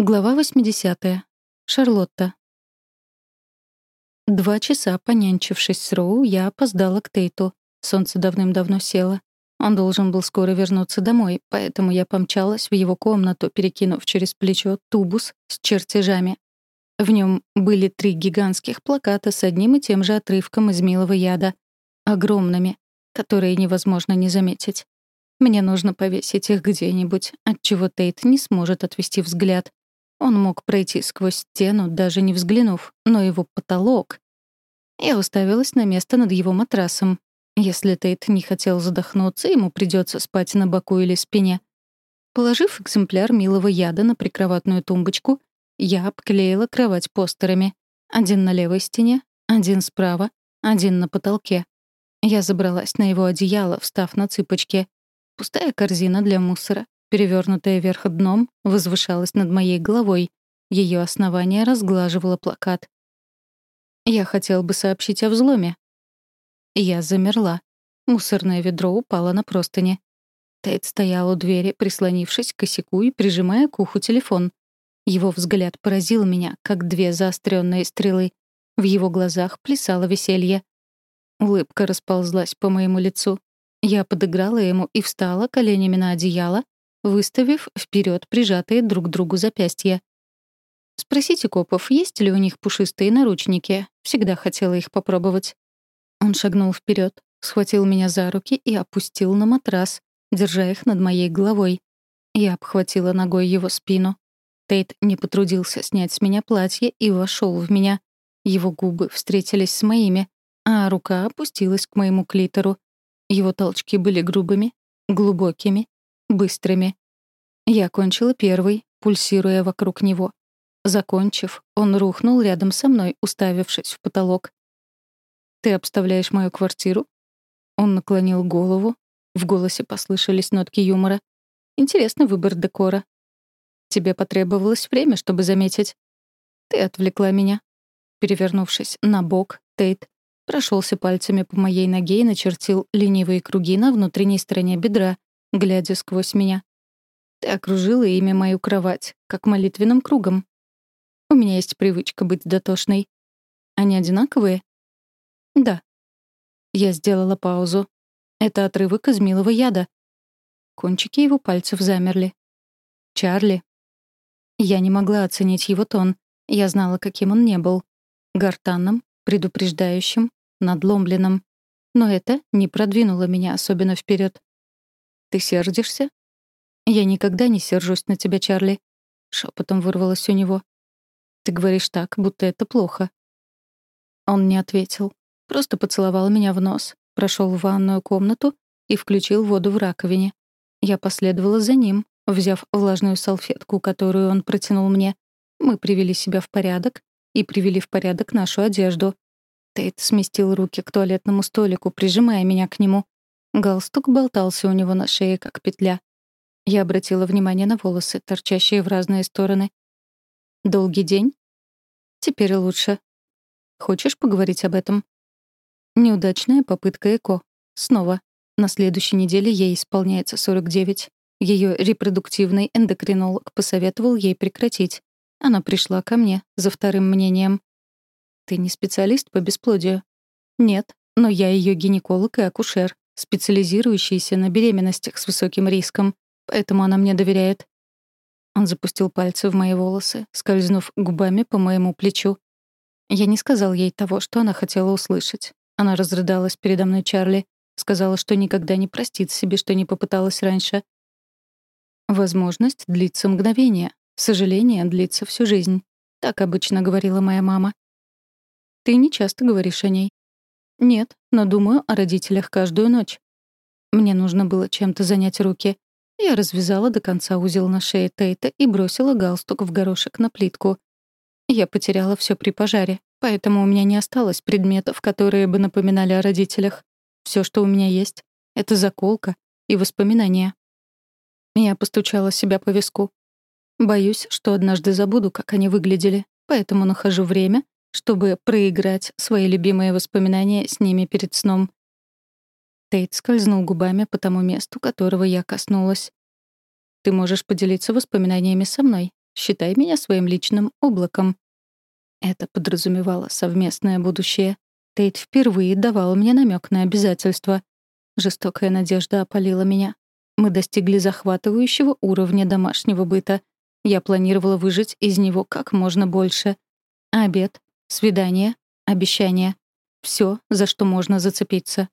Глава 80. Шарлотта. Два часа понянчившись с Роу, я опоздала к Тейту. Солнце давным-давно село. Он должен был скоро вернуться домой, поэтому я помчалась в его комнату, перекинув через плечо тубус с чертежами. В нем были три гигантских плаката с одним и тем же отрывком из «Милого яда». Огромными, которые невозможно не заметить. Мне нужно повесить их где-нибудь, отчего Тейт не сможет отвести взгляд. Он мог пройти сквозь стену, даже не взглянув, но его потолок... Я уставилась на место над его матрасом. Если Тейт не хотел задохнуться, ему придется спать на боку или спине. Положив экземпляр милого яда на прикроватную тумбочку, я обклеила кровать постерами. Один на левой стене, один справа, один на потолке. Я забралась на его одеяло, встав на цыпочки. Пустая корзина для мусора, перевернутая вверх дном, возвышалась над моей головой. Ее основание разглаживало плакат. «Я хотел бы сообщить о взломе». Я замерла. Мусорное ведро упало на простыни. Тейт стоял у двери, прислонившись к косяку и прижимая к уху телефон. Его взгляд поразил меня, как две заостренные стрелы. В его глазах плясало веселье. Улыбка расползлась по моему лицу. Я подыграла ему и встала коленями на одеяло, выставив вперед прижатые друг к другу запястья. «Спросите копов, есть ли у них пушистые наручники. Всегда хотела их попробовать». Он шагнул вперед, схватил меня за руки и опустил на матрас, держа их над моей головой. Я обхватила ногой его спину. Тейт не потрудился снять с меня платье и вошел в меня. Его губы встретились с моими, а рука опустилась к моему клитору. Его толчки были грубыми, глубокими быстрыми. Я кончила первый, пульсируя вокруг него. Закончив, он рухнул рядом со мной, уставившись в потолок. «Ты обставляешь мою квартиру?» Он наклонил голову. В голосе послышались нотки юмора. «Интересный выбор декора. Тебе потребовалось время, чтобы заметить. Ты отвлекла меня». Перевернувшись на бок, Тейт прошелся пальцами по моей ноге и начертил ленивые круги на внутренней стороне бедра, глядя сквозь меня. Ты окружила ими мою кровать, как молитвенным кругом. У меня есть привычка быть дотошной. Они одинаковые? Да. Я сделала паузу. Это отрывок из милого яда. Кончики его пальцев замерли. Чарли. Я не могла оценить его тон. Я знала, каким он не был. Гортанным, предупреждающим, надломленным. Но это не продвинуло меня особенно вперед. Ты сердишься? Я никогда не сержусь на тебя, Чарли. Шепотом вырвалось у него. Ты говоришь так, будто это плохо. Он не ответил. Просто поцеловал меня в нос, прошел в ванную комнату и включил воду в раковине. Я последовала за ним, взяв влажную салфетку, которую он протянул мне. Мы привели себя в порядок и привели в порядок нашу одежду. Тейт сместил руки к туалетному столику, прижимая меня к нему. Галстук болтался у него на шее, как петля. Я обратила внимание на волосы, торчащие в разные стороны. «Долгий день?» «Теперь лучше. Хочешь поговорить об этом?» Неудачная попытка ЭКО. Снова. На следующей неделе ей исполняется 49. Ее репродуктивный эндокринолог посоветовал ей прекратить. Она пришла ко мне за вторым мнением. «Ты не специалист по бесплодию?» «Нет, но я ее гинеколог и акушер специализирующийся на беременностях с высоким риском, поэтому она мне доверяет. Он запустил пальцы в мои волосы, скользнув губами по моему плечу. Я не сказал ей того, что она хотела услышать. Она разрыдалась передо мной Чарли, сказала, что никогда не простит себе, что не попыталась раньше. Возможность длится мгновение, сожаление длится всю жизнь. Так обычно говорила моя мама. Ты не часто говоришь о ней. Нет, но думаю о родителях каждую ночь. Мне нужно было чем-то занять руки. Я развязала до конца узел на шее Тейта и бросила галстук в горошек на плитку. Я потеряла все при пожаре, поэтому у меня не осталось предметов, которые бы напоминали о родителях. Все, что у меня есть, — это заколка и воспоминания. Я постучала себя по виску. Боюсь, что однажды забуду, как они выглядели, поэтому нахожу время, чтобы проиграть свои любимые воспоминания с ними перед сном. Тейт скользнул губами по тому месту, которого я коснулась. «Ты можешь поделиться воспоминаниями со мной. Считай меня своим личным облаком». Это подразумевало совместное будущее. Тейт впервые давал мне намек на обязательства. Жестокая надежда опалила меня. Мы достигли захватывающего уровня домашнего быта. Я планировала выжить из него как можно больше. Обед, свидание, обещание. Все, за что можно зацепиться.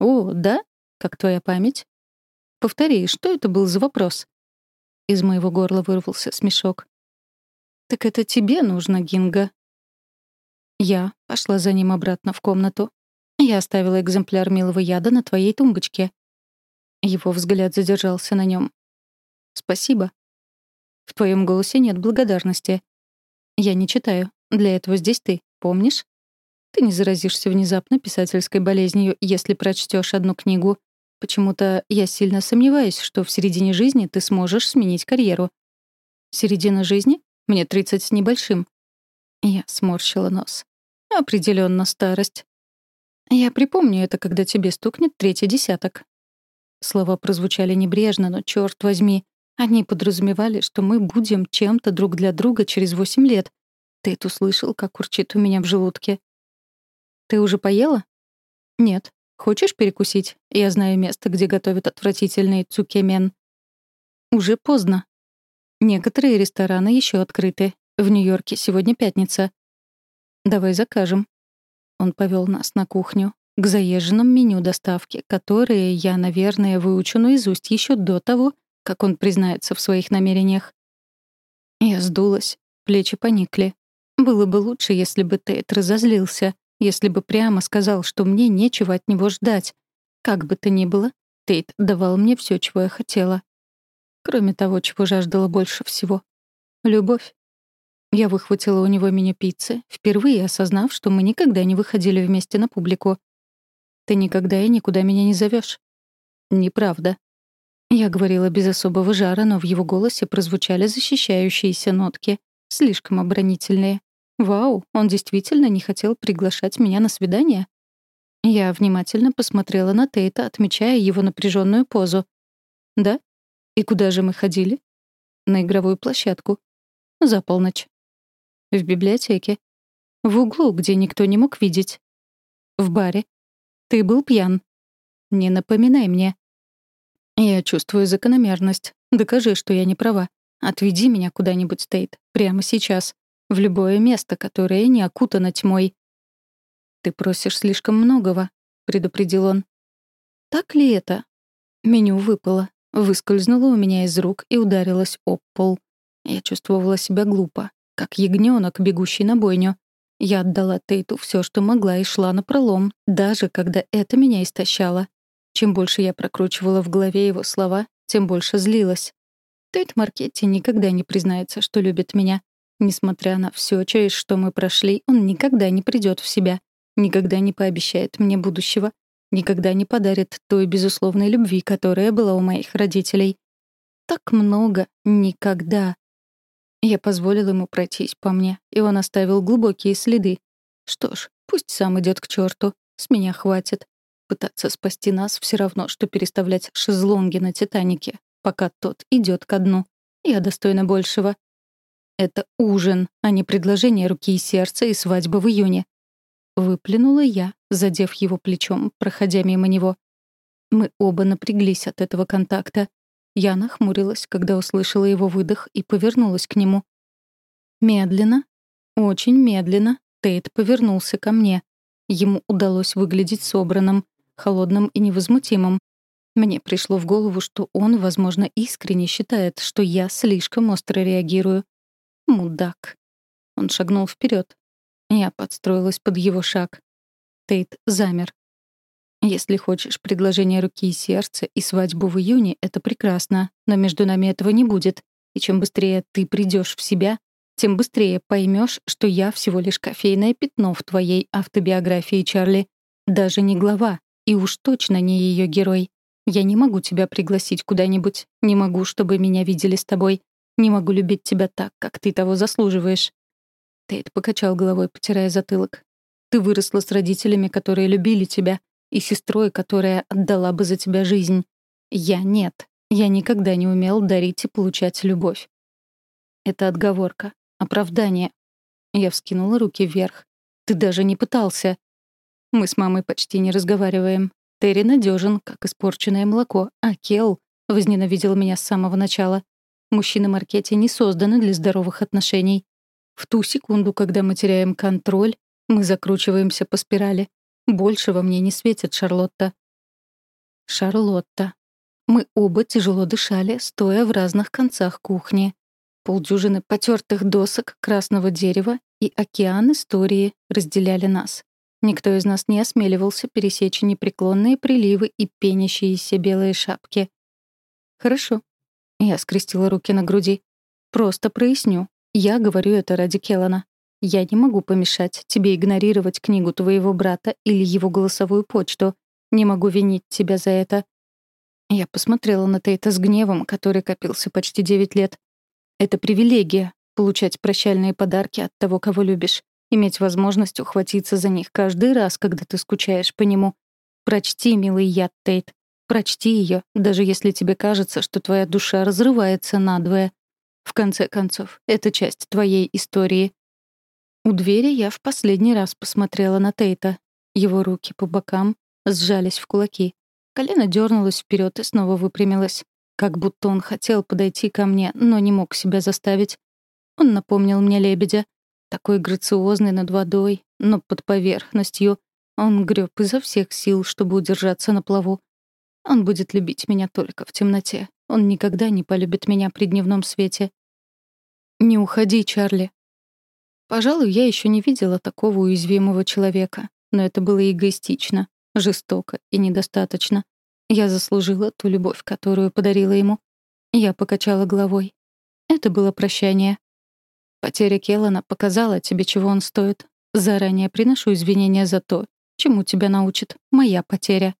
«О, да? Как твоя память?» «Повтори, что это был за вопрос?» Из моего горла вырвался смешок. «Так это тебе нужно, Гинга?» Я пошла за ним обратно в комнату. Я оставила экземпляр милого яда на твоей тумбочке. Его взгляд задержался на нем. «Спасибо». «В твоем голосе нет благодарности». «Я не читаю. Для этого здесь ты, помнишь?» «Ты не заразишься внезапно писательской болезнью, если прочтешь одну книгу. Почему-то я сильно сомневаюсь, что в середине жизни ты сможешь сменить карьеру». «Середина жизни? Мне 30 с небольшим». Я сморщила нос. Определенно старость. Я припомню это, когда тебе стукнет третий десяток. Слова прозвучали небрежно, но, черт возьми, они подразумевали, что мы будем чем-то друг для друга через восемь лет. Ты это услышал, как урчит у меня в желудке. Ты уже поела? Нет. Хочешь перекусить? Я знаю место, где готовят отвратительный цукемен. Уже поздно. Некоторые рестораны еще открыты. В Нью-Йорке сегодня пятница. Давай закажем. Он повел нас на кухню, к заезженным меню доставки, которые я, наверное, выучу наизусть еще до того, как он признается в своих намерениях. Я сдулась, плечи поникли. Было бы лучше, если бы Тейт разозлился, если бы прямо сказал, что мне нечего от него ждать. Как бы то ни было, Тейт давал мне все, чего я хотела. Кроме того, чего жаждала больше всего. Любовь. Я выхватила у него меню пиццы, впервые осознав, что мы никогда не выходили вместе на публику. «Ты никогда и никуда меня не зовешь. «Неправда». Я говорила без особого жара, но в его голосе прозвучали защищающиеся нотки, слишком оборонительные. «Вау, он действительно не хотел приглашать меня на свидание?» Я внимательно посмотрела на Тейта, отмечая его напряженную позу. «Да? И куда же мы ходили?» «На игровую площадку. За полночь. В библиотеке. В углу, где никто не мог видеть. В баре. Ты был пьян. Не напоминай мне. Я чувствую закономерность. Докажи, что я не права. Отведи меня куда-нибудь, Тейт, прямо сейчас. В любое место, которое не окутано тьмой. «Ты просишь слишком многого», — предупредил он. «Так ли это?» Меню выпало, выскользнуло у меня из рук и ударилось об пол. Я чувствовала себя глупо как ягненок, бегущий на бойню. Я отдала Тейту все, что могла, и шла на пролом, даже когда это меня истощало. Чем больше я прокручивала в голове его слова, тем больше злилась. Тейт Маркетти никогда не признается, что любит меня. Несмотря на все, через что мы прошли, он никогда не придет в себя, никогда не пообещает мне будущего, никогда не подарит той безусловной любви, которая была у моих родителей. Так много никогда. Я позволил ему пройтись по мне, и он оставил глубокие следы. Что ж, пусть сам идет к черту, с меня хватит. Пытаться спасти нас все равно, что переставлять шезлонги на Титанике, пока тот идет ко дну. Я достойна большего. Это ужин, а не предложение руки и сердца и свадьба в июне. Выплюнула я, задев его плечом, проходя мимо него. Мы оба напряглись от этого контакта. Я нахмурилась, когда услышала его выдох и повернулась к нему. Медленно, очень медленно, Тейт повернулся ко мне. Ему удалось выглядеть собранным, холодным и невозмутимым. Мне пришло в голову, что он, возможно, искренне считает, что я слишком остро реагирую. Мудак. Он шагнул вперед. Я подстроилась под его шаг. Тейт замер. Если хочешь предложение руки и сердца и свадьбу в июне, это прекрасно, но между нами этого не будет. И чем быстрее ты придешь в себя, тем быстрее поймешь, что я всего лишь кофейное пятно в твоей автобиографии, Чарли. Даже не глава, и уж точно не ее герой. Я не могу тебя пригласить куда-нибудь, не могу, чтобы меня видели с тобой, не могу любить тебя так, как ты того заслуживаешь. Тейт покачал головой, потирая затылок. Ты выросла с родителями, которые любили тебя, и сестрой, которая отдала бы за тебя жизнь. Я нет. Я никогда не умел дарить и получать любовь. Это отговорка. Оправдание. Я вскинула руки вверх. Ты даже не пытался. Мы с мамой почти не разговариваем. Терри надежен, как испорченное молоко, а Келл возненавидел меня с самого начала. Мужчины Маркете не созданы для здоровых отношений. В ту секунду, когда мы теряем контроль, мы закручиваемся по спирали. Больше во мне не светит Шарлотта. Шарлотта. Мы оба тяжело дышали, стоя в разных концах кухни. Полдюжины потертых досок красного дерева и океан истории разделяли нас. Никто из нас не осмеливался пересечь непреклонные приливы и пенящиеся белые шапки. «Хорошо». Я скрестила руки на груди. «Просто проясню. Я говорю это ради Келлана. Я не могу помешать тебе игнорировать книгу твоего брата или его голосовую почту. Не могу винить тебя за это». Я посмотрела на Тейта с гневом, который копился почти девять лет. Это привилегия — получать прощальные подарки от того, кого любишь, иметь возможность ухватиться за них каждый раз, когда ты скучаешь по нему. Прочти, милый яд Тейт. Прочти ее, даже если тебе кажется, что твоя душа разрывается надвое. В конце концов, это часть твоей истории. У двери я в последний раз посмотрела на Тейта. Его руки по бокам сжались в кулаки. Колено дернулось вперед и снова выпрямилось. Как будто он хотел подойти ко мне, но не мог себя заставить. Он напомнил мне лебедя. Такой грациозный над водой, но под поверхностью. Он греб изо всех сил, чтобы удержаться на плаву. Он будет любить меня только в темноте. Он никогда не полюбит меня при дневном свете. «Не уходи, Чарли». Пожалуй, я еще не видела такого уязвимого человека. Но это было эгоистично, жестоко и недостаточно. Я заслужила ту любовь, которую подарила ему. Я покачала головой. Это было прощание. Потеря Келлана показала тебе, чего он стоит. Заранее приношу извинения за то, чему тебя научит моя потеря.